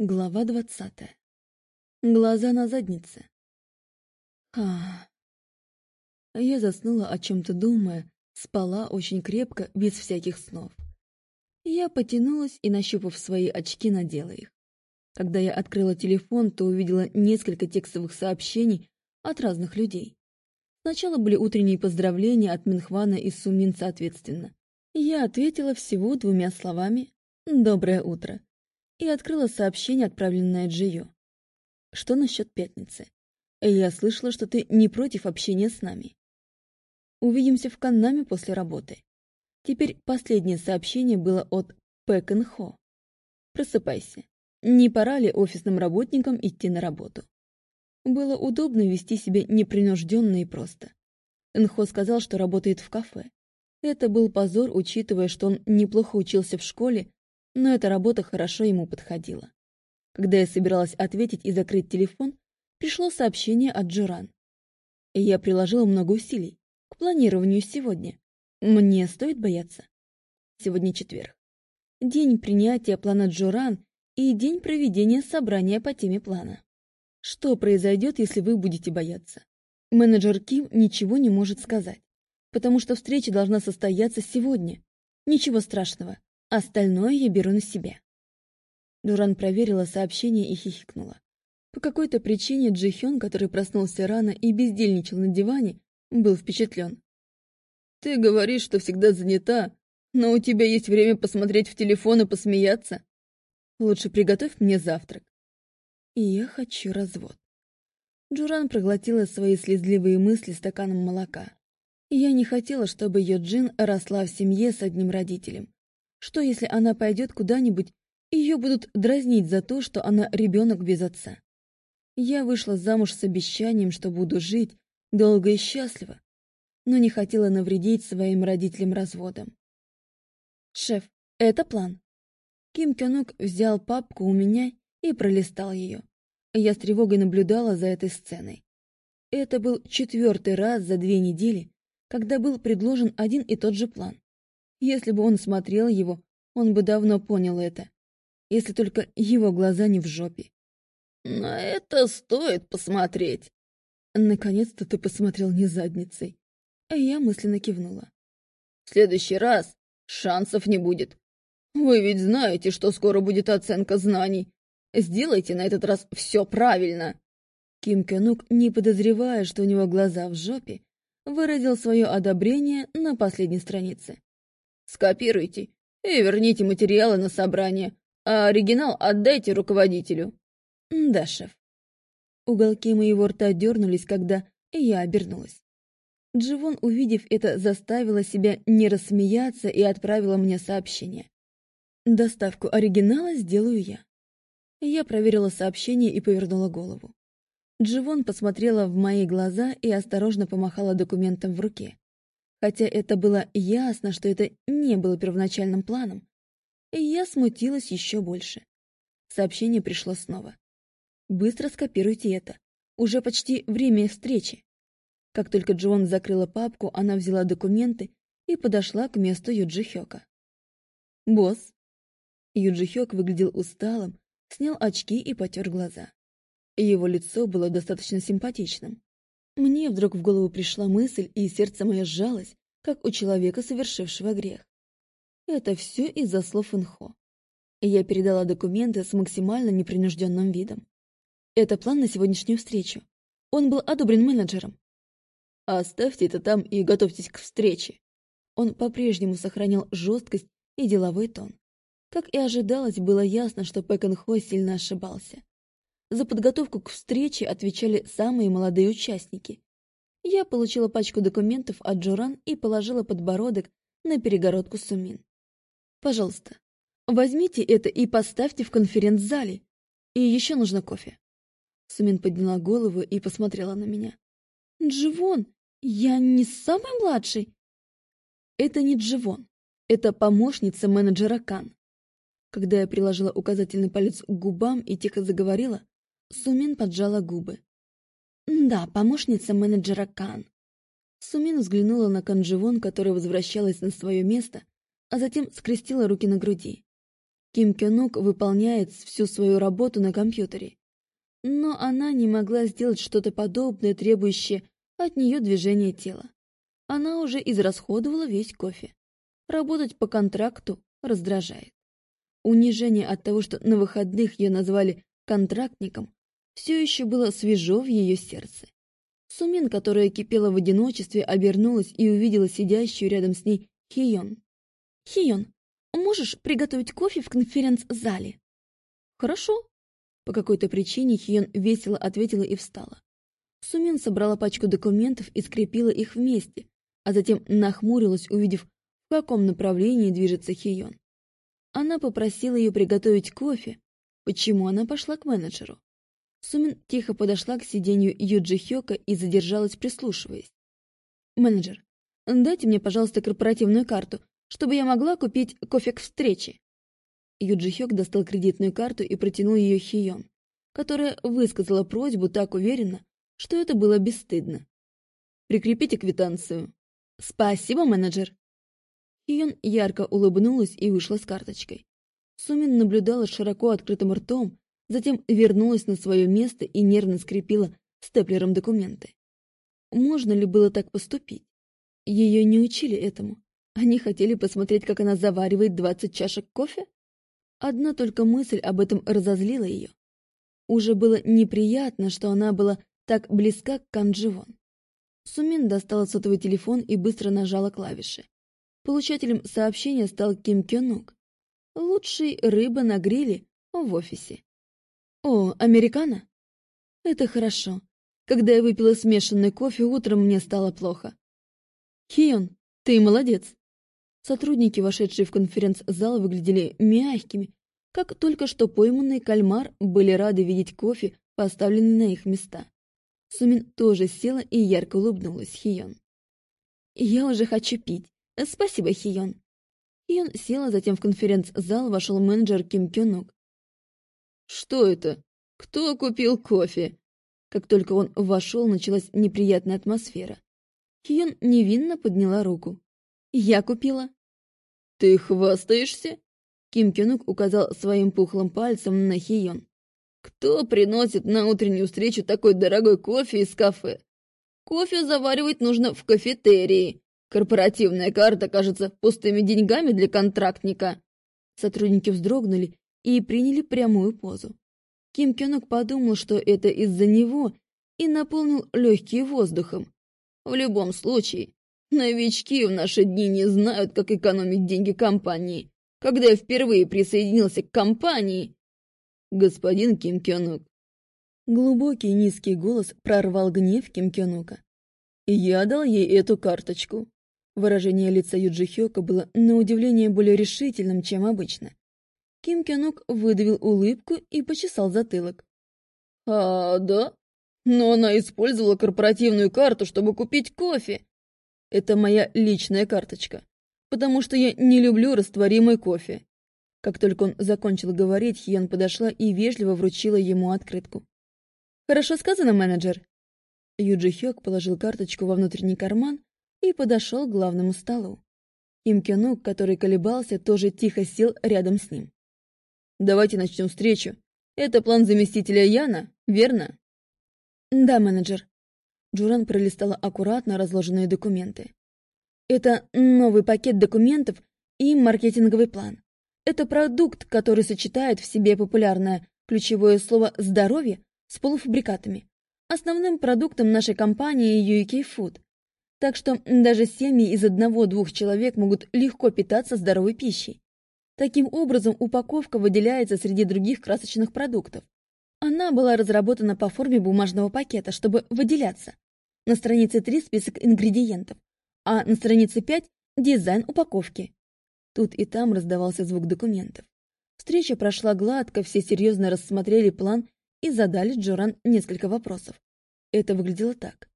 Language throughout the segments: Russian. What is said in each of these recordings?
Глава двадцатая. Глаза на заднице. А. Я заснула о чем-то думая, спала очень крепко, без всяких снов. Я потянулась и, нащупав свои очки, надела их. Когда я открыла телефон, то увидела несколько текстовых сообщений от разных людей. Сначала были утренние поздравления от Минхвана и Сумин соответственно. Я ответила всего двумя словами «Доброе утро» и открыла сообщение, отправленное Джио. Что насчет пятницы? Я слышала, что ты не против общения с нами. Увидимся в Каннаме после работы. Теперь последнее сообщение было от Пэкэн Хо. Просыпайся. Не пора ли офисным работникам идти на работу? Было удобно вести себя непринужденно и просто. Энхо сказал, что работает в кафе. Это был позор, учитывая, что он неплохо учился в школе но эта работа хорошо ему подходила. Когда я собиралась ответить и закрыть телефон, пришло сообщение от Джоран. Я приложила много усилий к планированию сегодня. Мне стоит бояться. Сегодня четверг. День принятия плана Джоран и день проведения собрания по теме плана. Что произойдет, если вы будете бояться? Менеджер Ким ничего не может сказать, потому что встреча должна состояться сегодня. Ничего страшного. Остальное я беру на себя. Дуран проверила сообщение и хихикнула. По какой-то причине Джи Хён, который проснулся рано и бездельничал на диване, был впечатлен. «Ты говоришь, что всегда занята, но у тебя есть время посмотреть в телефон и посмеяться. Лучше приготовь мне завтрак». И я хочу развод. Джуран проглотила свои слезливые мысли стаканом молока. Я не хотела, чтобы ее Джин росла в семье с одним родителем. Что, если она пойдет куда-нибудь, и ее будут дразнить за то, что она ребенок без отца? Я вышла замуж с обещанием, что буду жить долго и счастливо, но не хотела навредить своим родителям разводом. «Шеф, это план». Ким Кёнук взял папку у меня и пролистал ее. Я с тревогой наблюдала за этой сценой. Это был четвертый раз за две недели, когда был предложен один и тот же план. Если бы он смотрел его, он бы давно понял это. Если только его глаза не в жопе. «На это стоит посмотреть!» Наконец-то ты посмотрел не задницей. А я мысленно кивнула. «В следующий раз шансов не будет. Вы ведь знаете, что скоро будет оценка знаний. Сделайте на этот раз все правильно!» Ким Кёнук, не подозревая, что у него глаза в жопе, выразил свое одобрение на последней странице. Скопируйте и верните материалы на собрание, а оригинал отдайте руководителю. Да, шеф. Уголки моего рта дернулись, когда я обернулась. Дживон, увидев это, заставила себя не рассмеяться и отправила мне сообщение. Доставку оригинала сделаю я. Я проверила сообщение и повернула голову. Дживон посмотрела в мои глаза и осторожно помахала документом в руке хотя это было ясно, что это не было первоначальным планом. И я смутилась еще больше. Сообщение пришло снова. «Быстро скопируйте это. Уже почти время встречи». Как только Джон закрыла папку, она взяла документы и подошла к месту Юджи Хёка. «Босс». Юджи Хёк выглядел усталым, снял очки и потер глаза. Его лицо было достаточно симпатичным. Мне вдруг в голову пришла мысль, и сердце мое сжалось, как у человека, совершившего грех. Это все из-за слов Инхо. Я передала документы с максимально непринужденным видом. Это план на сегодняшнюю встречу. Он был одобрен менеджером. Оставьте это там и готовьтесь к встрече. Он по-прежнему сохранял жесткость и деловой тон. Как и ожидалось, было ясно, что Пэк Хо сильно ошибался. За подготовку к встрече отвечали самые молодые участники. Я получила пачку документов от Джоран и положила подбородок на перегородку Сумин. «Пожалуйста, возьмите это и поставьте в конференц-зале. И еще нужно кофе». Сумин подняла голову и посмотрела на меня. «Дживон, я не самый младший?» «Это не Дживон. Это помощница менеджера Кан». Когда я приложила указательный палец к губам и тихо заговорила, Сумин поджала губы. «Да, помощница менеджера Кан». Сумин взглянула на Канживон, которая возвращалась на свое место, а затем скрестила руки на груди. Ким Кёнук выполняет всю свою работу на компьютере. Но она не могла сделать что-то подобное, требующее от нее движения тела. Она уже израсходовала весь кофе. Работать по контракту раздражает. Унижение от того, что на выходных ее назвали контрактником, все еще было свежо в ее сердце. Сумин, которая кипела в одиночестве, обернулась и увидела сидящую рядом с ней Хион. «Хион, можешь приготовить кофе в конференц-зале?» «Хорошо». По какой-то причине Хион весело ответила и встала. Сумин собрала пачку документов и скрепила их вместе, а затем нахмурилась, увидев, в каком направлении движется Хион. Она попросила ее приготовить кофе, почему она пошла к менеджеру. Сумин тихо подошла к сиденью Юджи Хёка и задержалась, прислушиваясь. «Менеджер, дайте мне, пожалуйста, корпоративную карту, чтобы я могла купить кофе к встрече». Юджи Хёк достал кредитную карту и протянул ее Хион, которая высказала просьбу так уверенно, что это было бесстыдно. «Прикрепите квитанцию». «Спасибо, менеджер». Хион ярко улыбнулась и вышла с карточкой. Сумин наблюдала широко открытым ртом, затем вернулась на свое место и нервно скрепила степлером документы. Можно ли было так поступить? Ее не учили этому. Они хотели посмотреть, как она заваривает двадцать чашек кофе? Одна только мысль об этом разозлила ее. Уже было неприятно, что она была так близка к Кандживон. Сумин достала сотовый телефон и быстро нажала клавиши. Получателем сообщения стал Ким Кёнук. Лучший рыба на гриле в офисе. О, американо? Это хорошо. Когда я выпила смешанный кофе, утром мне стало плохо. Хион, ты молодец. Сотрудники, вошедшие в конференц-зал, выглядели мягкими, как только что пойманный кальмар, были рады видеть кофе, поставленный на их места. Сумин тоже села и ярко улыбнулась Хион. «Я уже хочу пить. Спасибо, Хион». Хион села, затем в конференц-зал вошел менеджер Ким Кёнук. «Что это? Кто купил кофе?» Как только он вошел, началась неприятная атмосфера. Хион невинно подняла руку. «Я купила». «Ты хвастаешься?» Ким Кёнук указал своим пухлым пальцем на Хион. «Кто приносит на утреннюю встречу такой дорогой кофе из кафе? Кофе заваривать нужно в кафетерии. Корпоративная карта кажется пустыми деньгами для контрактника». Сотрудники вздрогнули и приняли прямую позу. Ким Кёнок подумал, что это из-за него, и наполнил легкие воздухом. В любом случае, новички в наши дни не знают, как экономить деньги компании. Когда я впервые присоединился к компании... Господин Ким Кёнок. Глубокий низкий голос прорвал гнев Ким Кёнука. Я дал ей эту карточку. Выражение лица Юджи Хёка было на удивление более решительным, чем обычно. Ким Кянук выдавил улыбку и почесал затылок. «А, да? Но она использовала корпоративную карту, чтобы купить кофе. Это моя личная карточка, потому что я не люблю растворимый кофе». Как только он закончил говорить, Хиен подошла и вежливо вручила ему открытку. «Хорошо сказано, менеджер». Юджи Хёк положил карточку во внутренний карман и подошел к главному столу. Ким Кянук, который колебался, тоже тихо сел рядом с ним. Давайте начнем встречу. Это план заместителя Яна, верно? Да, менеджер. Джуран пролистала аккуратно разложенные документы. Это новый пакет документов и маркетинговый план. Это продукт, который сочетает в себе популярное ключевое слово «здоровье» с полуфабрикатами. Основным продуктом нашей компании UK Food. Так что даже семьи из одного-двух человек могут легко питаться здоровой пищей. Таким образом, упаковка выделяется среди других красочных продуктов. Она была разработана по форме бумажного пакета, чтобы выделяться. На странице 3 список ингредиентов, а на странице 5 дизайн упаковки. Тут и там раздавался звук документов. Встреча прошла гладко, все серьезно рассмотрели план и задали Джоран несколько вопросов. Это выглядело так.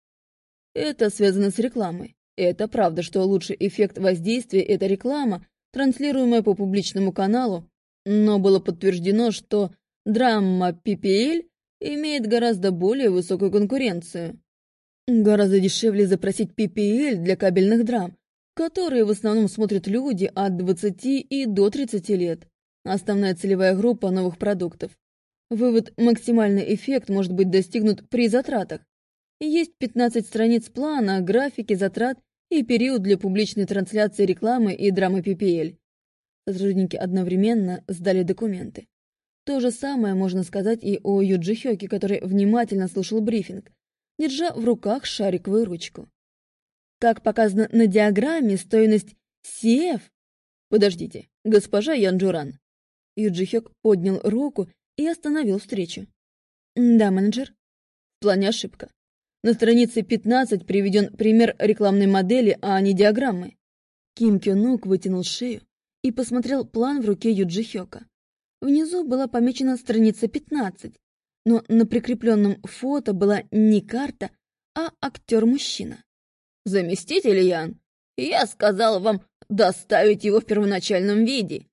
Это связано с рекламой. Это правда, что лучший эффект воздействия – это реклама, транслируемая по публичному каналу, но было подтверждено, что драма PPL имеет гораздо более высокую конкуренцию. Гораздо дешевле запросить PPL для кабельных драм, которые в основном смотрят люди от 20 и до 30 лет. Основная целевая группа новых продуктов. Вывод «максимальный эффект» может быть достигнут при затратах. Есть 15 страниц плана, графики затрат и период для публичной трансляции рекламы и драмы PPL. Сотрудники одновременно сдали документы. То же самое можно сказать и о Юджи Хёке, который внимательно слушал брифинг, держа в руках шариковую ручку. Как показано на диаграмме, стоимость CF... Подождите, госпожа Янджуран. Юджи Хёк поднял руку и остановил встречу. Да, менеджер. В плане ошибка. На странице 15 приведен пример рекламной модели, а не диаграммы. Ким Кёнук вытянул шею и посмотрел план в руке Юджи Хёка. Внизу была помечена страница 15, но на прикрепленном фото была не карта, а актер-мужчина. «Заместитель Ян, я сказал вам доставить его в первоначальном виде».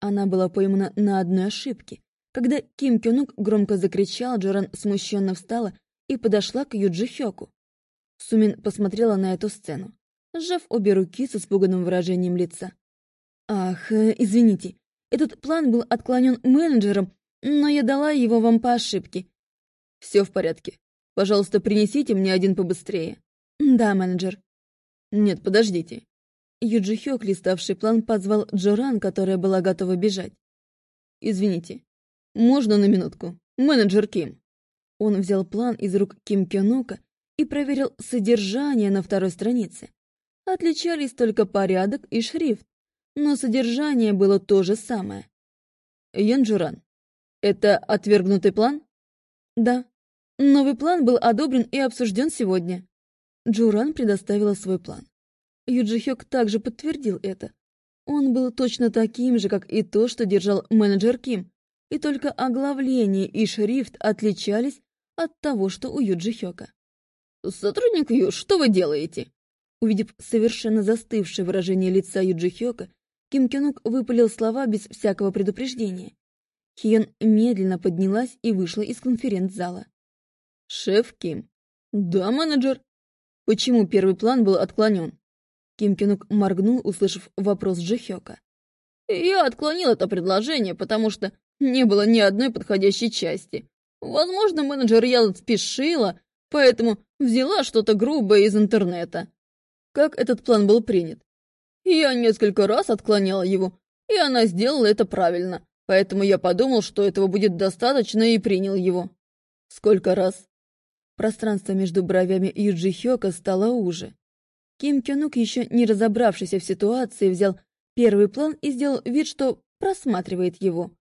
Она была поймана на одной ошибке. Когда Ким Кёнук громко закричал, Джоран смущенно встала и подошла к Юджи Хёку. Сумин посмотрела на эту сцену, сжав обе руки с испуганным выражением лица. «Ах, э, извините, этот план был отклонен менеджером, но я дала его вам по ошибке». «Все в порядке. Пожалуйста, принесите мне один побыстрее». «Да, менеджер». «Нет, подождите». Юджи Хёк, листавший план, позвал Джоран, которая была готова бежать. «Извините, можно на минутку? Менеджер Ким». Он взял план из рук Ким Кёнука и проверил содержание на второй странице. Отличались только порядок и шрифт, но содержание было то же самое. Янджуран, это отвергнутый план? Да. Новый план был одобрен и обсужден сегодня. Джуран предоставила свой план. Юджихёк также подтвердил это. Он был точно таким же, как и то, что держал менеджер Ким, и только оглавление и шрифт отличались от того, что у Юджи Хёка. «Сотрудник Ю, что вы делаете?» Увидев совершенно застывшее выражение лица Юджи Хёка, Ким Кёнук выпалил слова без всякого предупреждения. Хиен медленно поднялась и вышла из конференц-зала. «Шеф Ким?» «Да, менеджер?» «Почему первый план был отклонен?» Ким Кёнук моргнул, услышав вопрос Джихёка. «Я отклонил это предложение, потому что не было ни одной подходящей части. Возможно, менеджер Ял спешила, поэтому взяла что-то грубое из интернета. Как этот план был принят? Я несколько раз отклоняла его, и она сделала это правильно, поэтому я подумал, что этого будет достаточно и принял его. Сколько раз? Пространство между бровями Юджи Хёка стало уже. Ким Кёнук, еще не разобравшийся в ситуации, взял первый план и сделал вид, что просматривает его.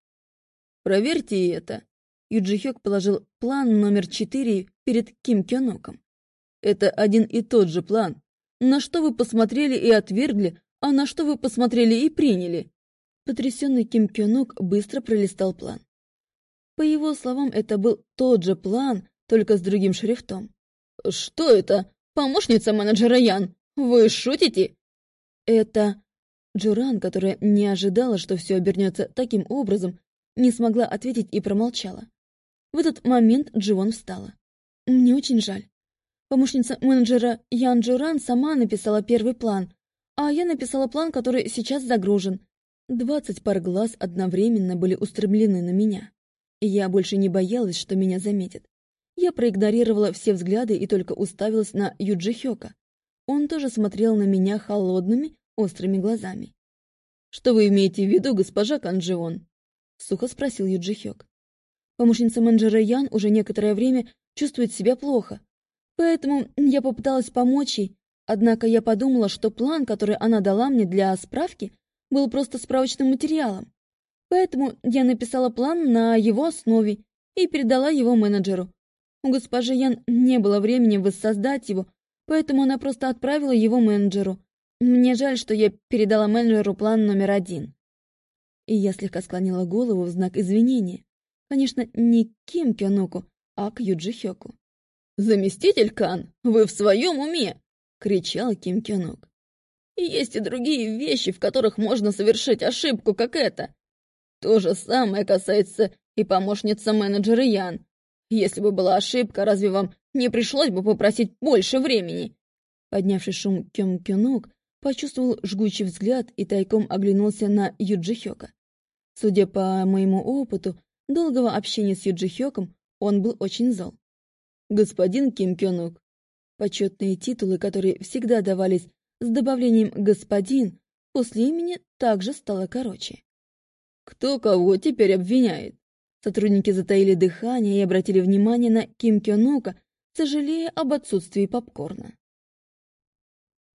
«Проверьте это», Юджи Хёк положил план номер четыре перед Ким Кёноком. «Это один и тот же план. На что вы посмотрели и отвергли, а на что вы посмотрели и приняли?» Потрясенный Ким Кёнок быстро пролистал план. По его словам, это был тот же план, только с другим шрифтом. «Что это? Помощница менеджера Ян? Вы шутите?» «Это...» Джуран, которая не ожидала, что все обернется таким образом, не смогла ответить и промолчала. В этот момент Дживон встала. «Мне очень жаль. Помощница менеджера Ян Джуран сама написала первый план, а я написала план, который сейчас загружен. Двадцать пар глаз одновременно были устремлены на меня. Я больше не боялась, что меня заметят. Я проигнорировала все взгляды и только уставилась на Юджи Хёка. Он тоже смотрел на меня холодными, острыми глазами. «Что вы имеете в виду, госпожа Канджион?» — сухо спросил Юджи Хёк. Помощница менеджера Ян уже некоторое время чувствует себя плохо. Поэтому я попыталась помочь ей, однако я подумала, что план, который она дала мне для справки, был просто справочным материалом. Поэтому я написала план на его основе и передала его менеджеру. У госпожи Ян не было времени воссоздать его, поэтому она просто отправила его менеджеру. Мне жаль, что я передала менеджеру план номер один. И я слегка склонила голову в знак извинения. Конечно, не Ким Кёнуку, а к Юджи Хёку. «Заместитель Кан, вы в своем уме?» — кричал Ким Кёнук. «Есть и другие вещи, в которых можно совершить ошибку, как это. То же самое касается и помощницы менеджера Ян. Если бы была ошибка, разве вам не пришлось бы попросить больше времени?» Поднявший шум Кём Кёнук почувствовал жгучий взгляд и тайком оглянулся на Юджи Хёка. Судя по моему опыту долгого общения с Юджи Хёком, он был очень зол. Господин Ким Кёнук. Почетные титулы, которые всегда давались с добавлением «господин», после имени также стало короче. Кто кого теперь обвиняет? Сотрудники затаили дыхание и обратили внимание на Ким Кёнука, сожалея об отсутствии попкорна.